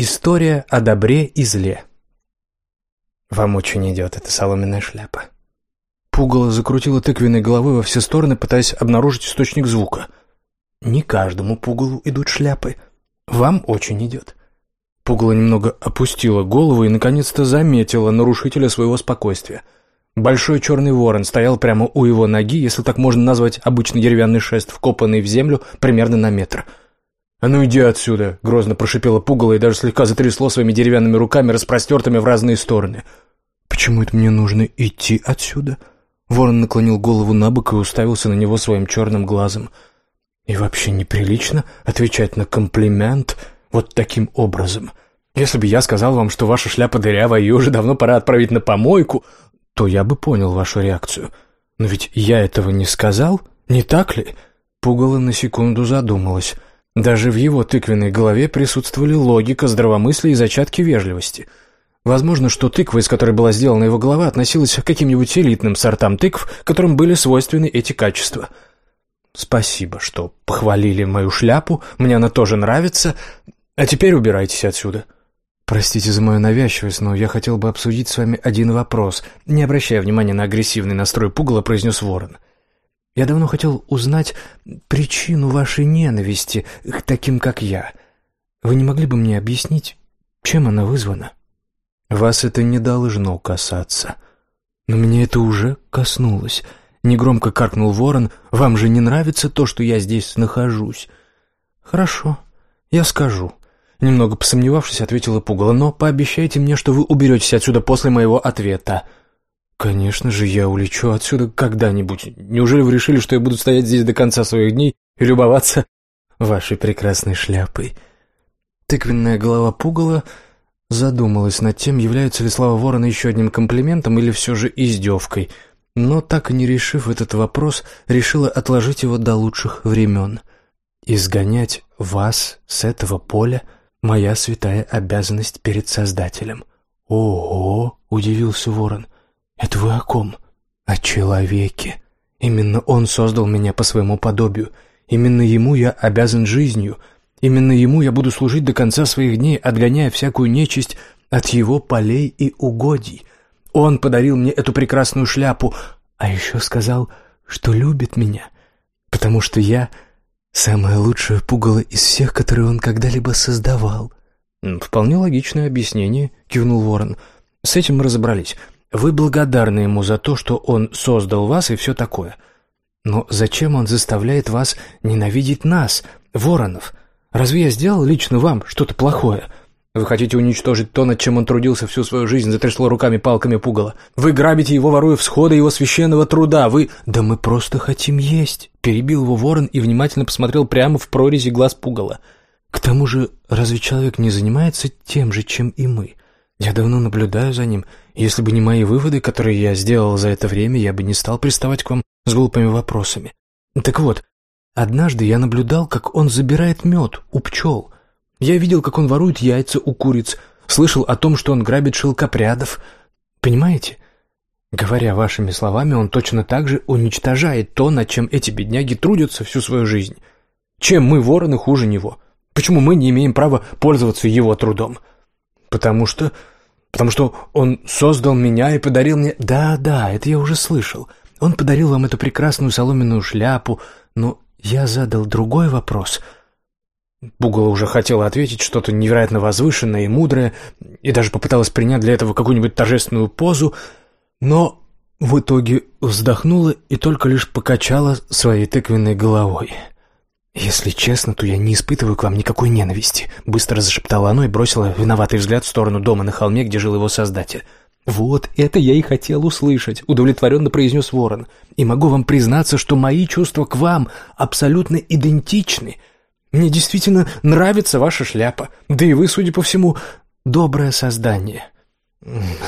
История о добре и зле. Вам очень идет эта соломенная шляпа. Пугало закрутила тыквенной головой во все стороны, пытаясь обнаружить источник звука. Не каждому пугалу идут шляпы. Вам очень идет. Пугало немного опустила голову и, наконец-то, заметила нарушителя своего спокойствия. Большой черный ворон стоял прямо у его ноги, если так можно назвать обычный деревянный шест, вкопанный в землю примерно на метр — «А ну иди отсюда!» — грозно прошипело пугало и даже слегка затрясло своими деревянными руками, распростертыми в разные стороны. «Почему это мне нужно идти отсюда?» Ворон наклонил голову на бок и уставился на него своим черным глазом. «И вообще неприлично отвечать на комплимент вот таким образом. Если бы я сказал вам, что ваша шляпа дырявая и уже давно пора отправить на помойку, то я бы понял вашу реакцию. Но ведь я этого не сказал, не так ли?» Пугало на секунду задумалась. Даже в его тыквенной голове присутствовали логика, здравомыслие и зачатки вежливости. Возможно, что тыква, из которой была сделана его голова, относилась к каким-нибудь элитным сортам тыкв, которым были свойственны эти качества. «Спасибо, что похвалили мою шляпу, мне она тоже нравится, а теперь убирайтесь отсюда». «Простите за мою навязчивость, но я хотел бы обсудить с вами один вопрос», не обращая внимания на агрессивный настрой пугала, произнес ворон. Я давно хотел узнать причину вашей ненависти к таким, как я. Вы не могли бы мне объяснить, чем она вызвана? Вас это не должно касаться. Но меня это уже коснулось. Негромко каркнул ворон. Вам же не нравится то, что я здесь нахожусь? Хорошо, я скажу. Немного посомневавшись, ответила пугало, но пообещайте мне, что вы уберетесь отсюда после моего ответа. «Конечно же, я улечу отсюда когда-нибудь. Неужели вы решили, что я буду стоять здесь до конца своих дней и любоваться вашей прекрасной шляпой?» Тыквенная голова пугала задумалась над тем, является ли слава ворона еще одним комплиментом или все же издевкой, но так и не решив этот вопрос, решила отложить его до лучших времен. «Изгонять вас с этого поля — моя святая обязанность перед Создателем». «Ого!» — удивился ворон — «Это вы о ком?» «О человеке. Именно он создал меня по своему подобию. Именно ему я обязан жизнью. Именно ему я буду служить до конца своих дней, отгоняя всякую нечисть от его полей и угодий. Он подарил мне эту прекрасную шляпу, а еще сказал, что любит меня, потому что я самое лучшее пугало из всех, которые он когда-либо создавал». «Вполне логичное объяснение», — кивнул Ворон. «С этим мы разобрались». Вы благодарны ему за то, что он создал вас и все такое. Но зачем он заставляет вас ненавидеть нас, воронов? Разве я сделал лично вам что-то плохое? Вы хотите уничтожить то, над чем он трудился всю свою жизнь, затрясло руками палками пугало. Вы грабите его, воруя всходы его священного труда. Вы... Да мы просто хотим есть. Перебил его ворон и внимательно посмотрел прямо в прорези глаз пугала. К тому же, разве человек не занимается тем же, чем и мы? Я давно наблюдаю за ним. Если бы не мои выводы, которые я сделал за это время, я бы не стал приставать к вам с глупыми вопросами. Так вот, однажды я наблюдал, как он забирает мед у пчел. Я видел, как он ворует яйца у куриц, слышал о том, что он грабит шелкопрядов. Понимаете? Говоря вашими словами, он точно так же уничтожает то, над чем эти бедняги трудятся всю свою жизнь. Чем мы, вороны, хуже него? Почему мы не имеем права пользоваться его трудом?» «Потому что... потому что он создал меня и подарил мне...» «Да, да, это я уже слышал. Он подарил вам эту прекрасную соломенную шляпу, но я задал другой вопрос». Бугала уже хотела ответить что-то невероятно возвышенное и мудрое, и даже попыталась принять для этого какую-нибудь торжественную позу, но в итоге вздохнула и только лишь покачала своей тыквенной головой. «Если честно, то я не испытываю к вам никакой ненависти», — быстро зашептала оно и бросила виноватый взгляд в сторону дома на холме, где жил его создатель. «Вот это я и хотел услышать», — удовлетворенно произнес Ворон. «И могу вам признаться, что мои чувства к вам абсолютно идентичны. Мне действительно нравится ваша шляпа, да и вы, судя по всему, доброе создание».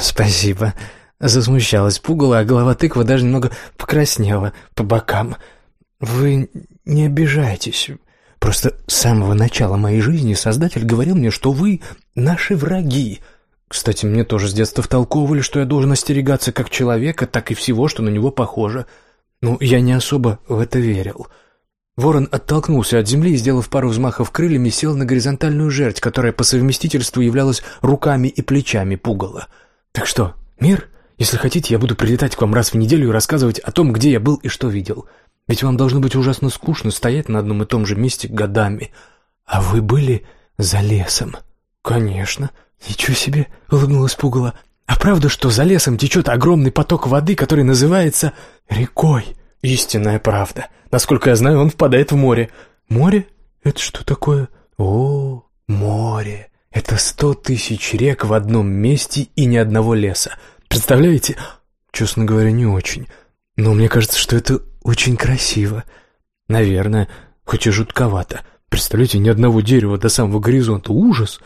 «Спасибо», — засмущалась пугало, а голова тыква даже немного покраснела по бокам. «Вы не обижайтесь. Просто с самого начала моей жизни Создатель говорил мне, что вы наши враги. Кстати, мне тоже с детства втолковывали, что я должен остерегаться как человека, так и всего, что на него похоже. Ну, я не особо в это верил. Ворон оттолкнулся от земли и, сделав пару взмахов крыльями, сел на горизонтальную жерть, которая по совместительству являлась руками и плечами пугала. «Так что, мир? Если хотите, я буду прилетать к вам раз в неделю и рассказывать о том, где я был и что видел. Ведь вам должно быть ужасно скучно стоять на одном и том же месте годами. А вы были за лесом?» «Конечно». «Ничего себе!» — улыбнулась пугало. «А правда, что за лесом течет огромный поток воды, который называется рекой?» «Истинная правда. Насколько я знаю, он впадает в море». «Море? Это что такое?» «О, море! Это сто тысяч рек в одном месте и ни одного леса. Представляете?» «Честно говоря, не очень. Но мне кажется, что это очень красиво. Наверное, хоть и жутковато. Представляете, ни одного дерева до самого горизонта. Ужас!»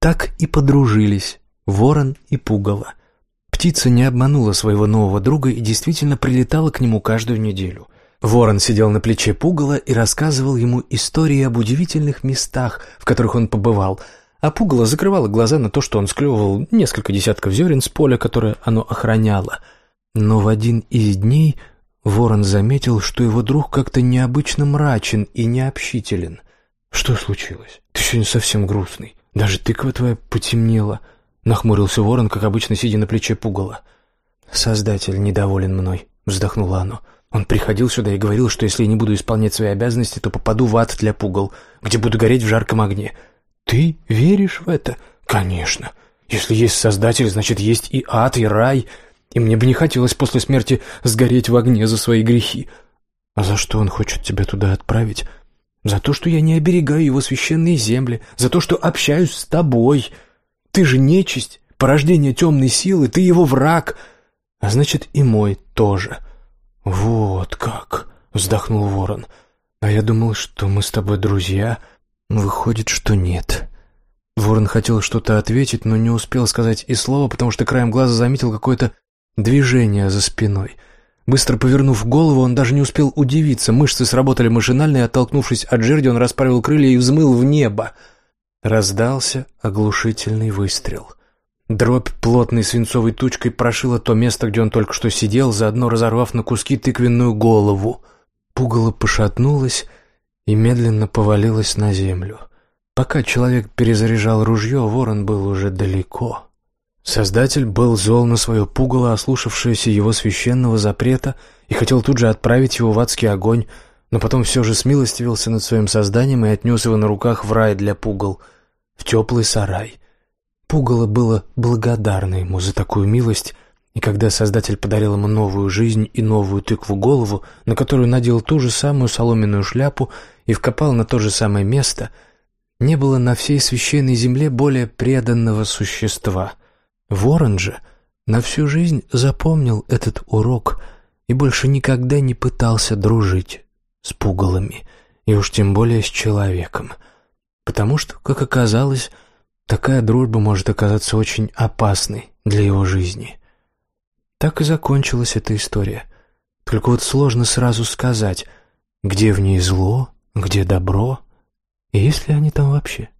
Так и подружились ворон и пугало. Птица не обманула своего нового друга и действительно прилетала к нему каждую неделю. Ворон сидел на плече пугала и рассказывал ему истории об удивительных местах, в которых он побывал, а пугало закрывало глаза на то, что он склевывал несколько десятков зерен с поля, которое оно охраняло. Но в один из дней ворон заметил, что его друг как-то необычно мрачен и необщителен. «Что случилось? Ты сегодня совсем грустный. Даже тыква твоя потемнела», — нахмурился ворон, как обычно, сидя на плече пугала. «Создатель недоволен мной», — вздохнула оно. «Он приходил сюда и говорил, что если я не буду исполнять свои обязанности, то попаду в ад для пугал, где буду гореть в жарком огне». «Ты веришь в это?» «Конечно. Если есть Создатель, значит, есть и ад, и рай, и мне бы не хотелось после смерти сгореть в огне за свои грехи». «А за что он хочет тебя туда отправить?» За то, что я не оберегаю его священные земли, за то, что общаюсь с тобой. Ты же нечисть, порождение темной силы, ты его враг, а значит и мой тоже. Вот как, вздохнул ворон. А я думал, что мы с тобой друзья. Выходит, что нет. Ворон хотел что-то ответить, но не успел сказать и слова, потому что краем глаза заметил какое-то движение за спиной — Быстро повернув голову, он даже не успел удивиться. Мышцы сработали машинально, и, оттолкнувшись от жерди, он расправил крылья и взмыл в небо. Раздался оглушительный выстрел. Дробь плотной свинцовой тучкой прошила то место, где он только что сидел, заодно разорвав на куски тыквенную голову. Пугало пошатнулось и медленно повалилось на землю. Пока человек перезаряжал ружье, ворон был уже далеко. Создатель был зол на свое пугало, ослушавшееся его священного запрета, и хотел тут же отправить его в адский огонь, но потом все же смилостивился над своим созданием и отнес его на руках в рай для пугал, в теплый сарай. Пугало было благодарно ему за такую милость, и когда Создатель подарил ему новую жизнь и новую тыкву голову, на которую надел ту же самую соломенную шляпу и вкопал на то же самое место, не было на всей священной земле более преданного существа — Ворон же на всю жизнь запомнил этот урок и больше никогда не пытался дружить с пугалами, и уж тем более с человеком, потому что, как оказалось, такая дружба может оказаться очень опасной для его жизни. Так и закончилась эта история. Только вот сложно сразу сказать, где в ней зло, где добро, и есть ли они там вообще.